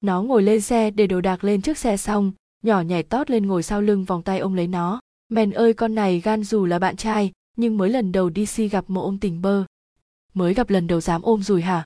nó ngồi lên xe để đồ đạc lên trước xe xong, nhỏ nhảy tót lên ngồi sau lưng vòng tay ông lấy nó. Mèn ơi, con này gan dù là bạn trai, nhưng mới lần đầu đi si gặp một ôm tình bơ. Mới gặp lần đầu dám ôm rồi hả?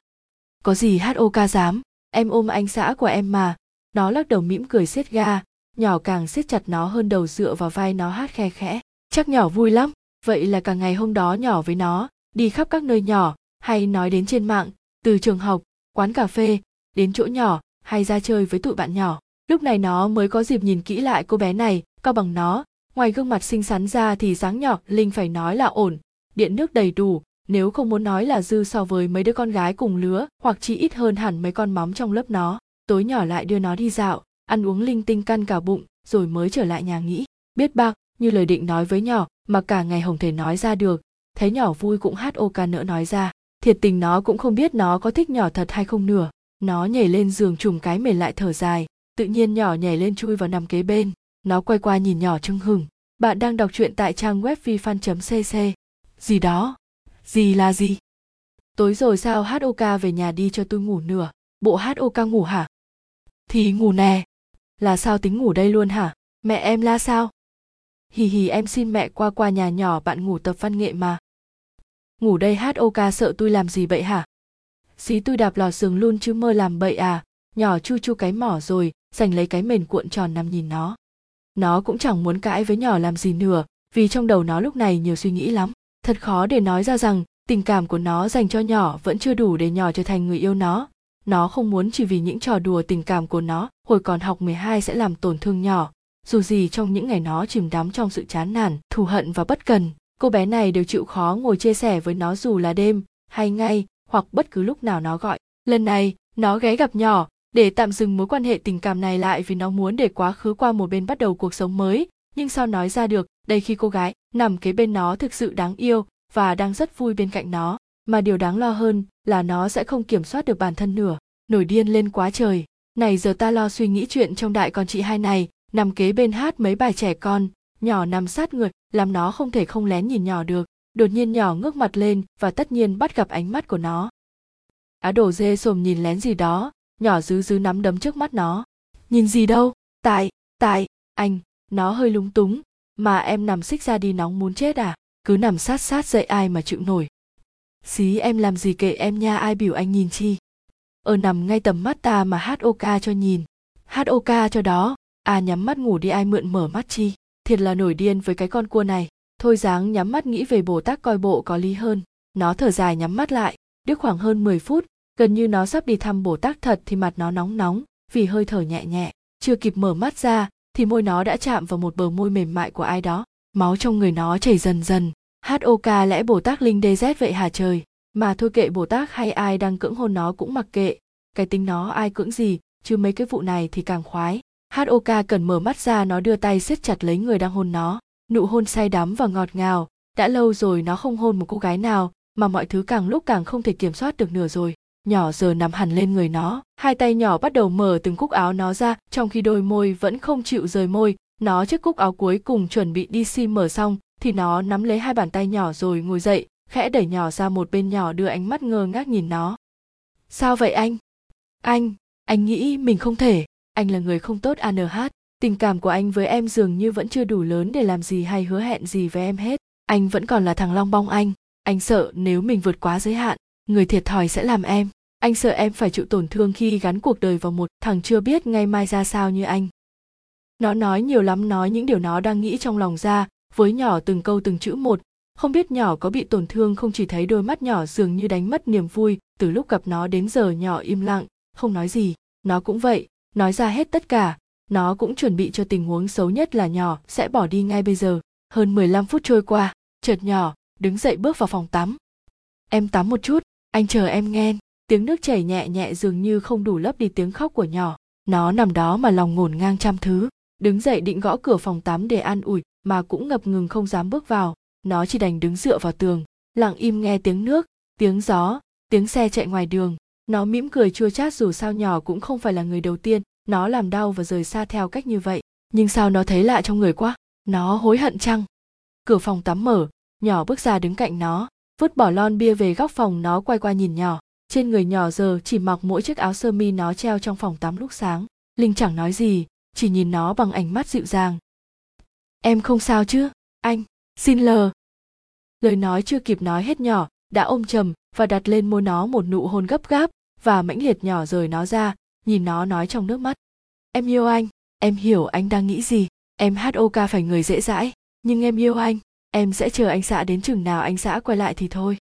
Có gì hok dám? Em ôm anh xã của em mà. Nó lắc đầu mỉm cười xiết ga. Nhỏ càng siết chặt nó hơn đầu dựa vào vai nó hát khe khẽ. Chắc nhỏ vui lắm. Vậy là cả ngày hôm đó nhỏ với nó, đi khắp các nơi nhỏ, hay nói đến trên mạng, từ trường học, quán cà phê, đến chỗ nhỏ hay ra chơi với tụi bạn nhỏ. Lúc này nó mới có dịp nhìn kỹ lại cô bé này, cao bằng nó. Ngoài gương mặt xinh xắn ra thì dáng nhỏ, linh phải nói là ổn. Điện nước đầy đủ, nếu không muốn nói là dư so với mấy đứa con gái cùng lứa, hoặc chỉ ít hơn hẳn mấy con móng trong lớp nó. Tối nhỏ lại đưa nó đi dạo, ăn uống linh tinh căn cả bụng, rồi mới trở lại nhà nghĩ biết bạc như lời định nói với nhỏ, mà cả ngày hồng thể nói ra được. Thấy nhỏ vui cũng hát ô ca nỡ nói ra. Thiệt tình nó cũng không biết nó có thích nhỏ thật hay không nửa nó nhảy lên giường trùng cái mền lại thở dài, tự nhiên nhỏ nhảy lên chui vào nằm kế bên. Nó quay qua nhìn nhỏ trưng hừng bạn đang đọc truyện tại trang web vifan cc gì đó? Gì là gì? Tối rồi sao hok về nhà đi cho tôi ngủ nửa? Bộ hok ngủ hả? Thì ngủ nè. Là sao tính ngủ đây luôn hả? Mẹ em la sao? Hì hì em xin mẹ qua qua nhà nhỏ bạn ngủ tập văn nghệ mà. Ngủ đây hok sợ tôi làm gì vậy hả? Xí tôi đạp lò sườn luôn chứ mơ làm bậy à? Nhỏ chu chu cái mỏ rồi, giành lấy cái mền cuộn tròn nằm nhìn nó. Nó cũng chẳng muốn cãi với nhỏ làm gì nữa, vì trong đầu nó lúc này nhiều suy nghĩ lắm. Thật khó để nói ra rằng, tình cảm của nó dành cho nhỏ vẫn chưa đủ để nhỏ trở thành người yêu nó. Nó không muốn chỉ vì những trò đùa tình cảm của nó, hồi còn học 12 sẽ làm tổn thương nhỏ. Dù gì trong những ngày nó chìm đắm trong sự chán nản, thù hận và bất cần, cô bé này đều chịu khó ngồi chia sẻ với nó dù là đêm, hay ngay hoặc bất cứ lúc nào nó gọi. Lần này, nó ghé gặp nhỏ, để tạm dừng mối quan hệ tình cảm này lại vì nó muốn để quá khứ qua một bên bắt đầu cuộc sống mới. Nhưng sao nói ra được, đây khi cô gái nằm kế bên nó thực sự đáng yêu và đang rất vui bên cạnh nó. Mà điều đáng lo hơn là nó sẽ không kiểm soát được bản thân nữa, nổi điên lên quá trời. Này giờ ta lo suy nghĩ chuyện trong đại con chị hai này, nằm kế bên hát mấy bài trẻ con, nhỏ nằm sát người làm nó không thể không lén nhìn nhỏ được đột nhiên nhỏ ngước mặt lên và tất nhiên bắt gặp ánh mắt của nó. Á đổ dê xồm nhìn lén gì đó, nhỏ dứ dứ nắm đấm trước mắt nó. Nhìn gì đâu, tại tại, anh, nó hơi lúng túng, mà em nằm xích ra đi nóng muốn chết à cứ nằm sát sát dậy ai mà chịu nổi. Xí, em làm gì kệ em nha, ai biểu anh nhìn chi. Ở nằm ngay tầm mắt ta mà hát ok cho nhìn. Hát ok cho đó à nhắm mắt ngủ đi, ai mượn mở mắt chi. Thiệt là nổi điên với cái con cua này thôi dáng nhắm mắt nghĩ về bồ tát coi bộ có lý hơn. Nó thở dài nhắm mắt lại. Đứt khoảng hơn 10 phút, gần như nó sắp đi thăm bồ tát thật thì mặt nó nóng nóng, vì hơi thở nhẹ nhẹ. Chưa kịp mở mắt ra, thì môi nó đã chạm vào một bờ môi mềm mại của ai đó. Máu trong người nó chảy dần dần. Hok lẽ bồ tát linh dz vậy hả trời? Mà thôi kệ bồ tát hay ai đang cưỡng hôn nó cũng mặc kệ. Cái tính nó ai cưỡng gì, chứ mấy cái vụ này thì càng khoái. Hok cần mở mắt ra, nó đưa tay siết chặt lấy người đang hôn nó nụ hôn say đắm và ngọt ngào. Đã lâu rồi nó không hôn một cô gái nào, mà mọi thứ càng lúc càng không thể kiểm soát được nửa rồi. Nhỏ giờ nằm hẳn lên người nó, hai tay nhỏ bắt đầu mở từng cúc áo nó ra, trong khi đôi môi vẫn không chịu rời môi. Nó chiếc cúc áo cuối cùng chuẩn bị đi xi mở xong, thì nó nắm lấy hai bàn tay nhỏ rồi ngồi dậy, khẽ đẩy nhỏ ra một bên nhỏ đưa ánh mắt ngơ ngác nhìn nó. Sao vậy anh? Anh anh nghĩ mình không thể. Anh là người không tốt anh tình cảm của anh với em dường như vẫn chưa đủ lớn để làm gì hay hứa hẹn gì với em hết. Anh vẫn còn là thằng long bong anh. Anh sợ nếu mình vượt quá giới hạn, người thiệt thòi sẽ làm em. Anh sợ em phải chịu tổn thương khi gắn cuộc đời vào một thằng chưa biết ngày mai ra sao như anh. Nó nói nhiều lắm, nói những điều nó đang nghĩ trong lòng ra, với nhỏ từng câu từng chữ một. Không biết nhỏ có bị tổn thương, không chỉ thấy đôi mắt nhỏ dường như đánh mất niềm vui, từ lúc gặp nó đến giờ nhỏ im lặng. Không nói gì, nó cũng vậy, nói ra hết tất cả nó cũng chuẩn bị cho tình huống xấu nhất là nhỏ sẽ bỏ đi ngay bây giờ. Hơn 15 phút trôi qua, chợt nhỏ đứng dậy bước vào phòng tắm. Em tắm một chút, anh chờ em nghe. Tiếng nước chảy nhẹ nhẹ dường như không đủ lấp đi tiếng khóc của nhỏ. Nó nằm đó mà lòng ngổn ngang trăm thứ. Đứng dậy định gõ cửa phòng tắm để an ủi, mà cũng ngập ngừng không dám bước vào. Nó chỉ đành đứng dựa vào tường, lặng im nghe tiếng nước, tiếng gió, tiếng xe chạy ngoài đường. Nó mỉm cười chua chát dù sao nhỏ cũng không phải là người đầu tiên nó làm đau và rời xa theo cách như vậy. Nhưng sao nó thấy lạ trong người quá? Nó hối hận chăng? Cửa phòng tắm mở. Nhỏ bước ra đứng cạnh nó. Vứt bỏ lon bia về góc phòng, nó quay qua nhìn nhỏ. Trên người nhỏ giờ chỉ mặc mỗi chiếc áo sơ mi nó treo trong phòng tắm lúc sáng. Linh chẳng nói gì, chỉ nhìn nó bằng ánh mắt dịu dàng. Em không sao chứ? Anh, xin lờ. Lời nói chưa kịp nói hết nhỏ, đã ôm chầm và đặt lên môi nó một nụ hôn gấp gáp và mãnh liệt nhỏ rời nó ra nhìn nó nói trong nước mắt. Em yêu anh, em hiểu anh đang nghĩ gì. Em hok phải người dễ dãi, nhưng em yêu anh, em sẽ chờ anh xã đến chừng nào anh xã quay lại thì thôi.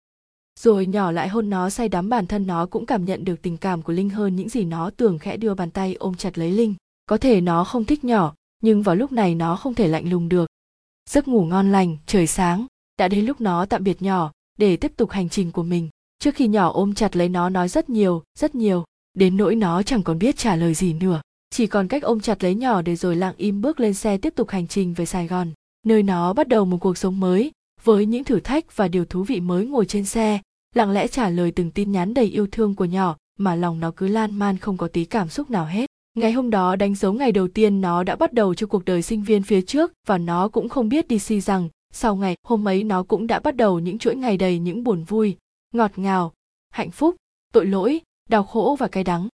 Rồi nhỏ lại hôn nó say đắm bản thân nó cũng cảm nhận được tình cảm của linh hơn những gì nó tưởng khẽ đưa bàn tay ôm chặt lấy linh. Có thể nó không thích nhỏ, nhưng vào lúc này nó không thể lạnh lùng được. Giấc ngủ ngon lành, trời sáng, đã đến lúc nó tạm biệt nhỏ, để tiếp tục hành trình của mình. Trước khi nhỏ ôm chặt lấy nó nói rất nhiều rất nhiều đến nỗi nó chẳng còn biết trả lời gì nữa. Chỉ còn cách ôm chặt lấy nhỏ để rồi lặng im bước lên xe tiếp tục hành trình về sài gòn, nơi nó bắt đầu một cuộc sống mới, với những thử thách và điều thú vị mới ngồi trên xe, lặng lẽ trả lời từng tin nhắn đầy yêu thương của nhỏ mà lòng nó cứ lan man không có tí cảm xúc nào hết. Ngày hôm đó đánh dấu ngày đầu tiên nó đã bắt đầu cho cuộc đời sinh viên phía trước và nó cũng không biết đi si rằng sau ngày hôm ấy nó cũng đã bắt đầu những chuỗi ngày đầy những buồn vui, ngọt ngào, hạnh phúc, tội lỗi đau khổ và cay đắng.